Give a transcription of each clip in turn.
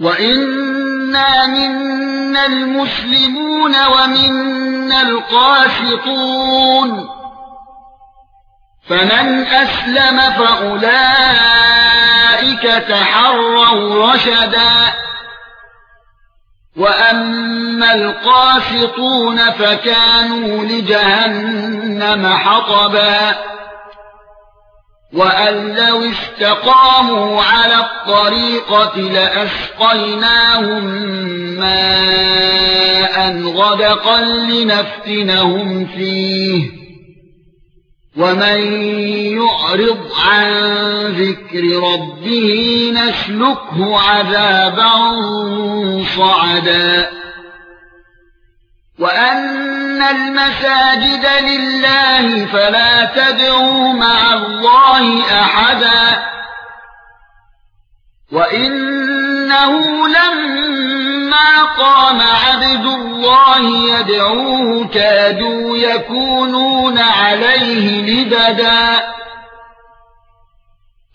وَإِنَّا مِنَّا الْمُسْلِمُونَ وَمِنَّا الْقَاسِطُونَ فَمَنْ أَسْلَمَ فَأُولَئِكَ تَحَرَّوْا رَشَدًا وَأَمَّا الْقَاسِطُونَ فَكَانُوا لِجَهَنَّمَ حَطَبًا وَأَن لَّوْ اسْتَقَامُوا عَلَى الطَّرِيقَةِ لَأَسْقَيْنَاهُم مَّاءً غَدَقًا لِّنَفْتِنَهُمْ فِيهِ. وَمَن يُعْرِضْ عَن ذِكْرِ رَبِّهِ نَسْلُكْهُ عَذَابًا صَعَدًا. وَأَنَّ الْمَسَاجِدَ لِلَّهِ فَلَا تَدْعُوا مَعَ اللَّهِ أَحَدًا. وَإِنَّهُ لَمَّا قَامَ عَبْدُ اللَّهِ يَدْعُوهُ كَادُوا يَكُونُونَ عَلَيْهِ لِبَدًا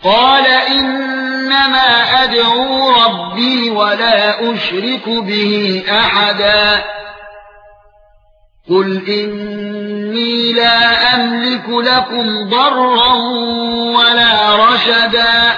قَالَ إِنَّمَا أَدْعُو رَبِّي وَلَا أُشْرِكُ بِهِ أَحَدًا قُلْ إِنِّي لَا أَمْلِكُ لَكُمْ ضَرًّا وَلَا رَشَدًا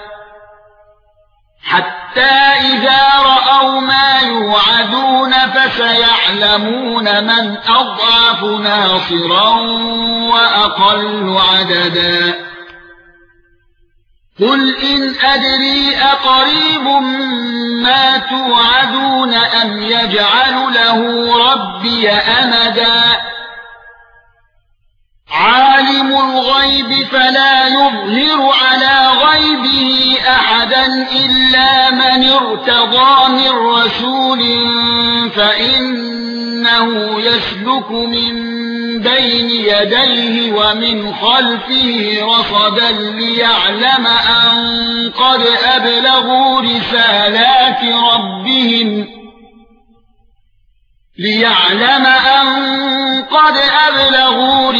حَتَّى إِذَا رَأَوْا مَا يُوعَدُونَ فَسَيَعْلَمُونَ مَنْ أَضْعَفُ نَاصِرًا وَأَقَلُّ عَدَدًا. قُلْ إِنْ أَدْرِي أَقَرِيبٌ مَا تُوعَدُونَ أَمْ يَجْعَلُ لَهُ رَبِّي أَمَدًا. عَالِمُ الْغَيْبِ فَلَا يُظْهِرُ عَلَى غَيْبِهِ أَحَدًا إِلَّا مَنِ ارْتَضَىٰ مِن رَّسُولٍ فَإِنَّهُ يَسْلُكُ مِن بين يديه ومن خلفه رصدا ليعلم أن قد أبلغوا رسالات ربهم ليعلم أن قد أبلغوا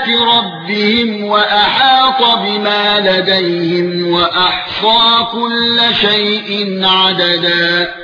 رسالات ربهم وأحاط بما لديهم وأحصى كل شيء عددا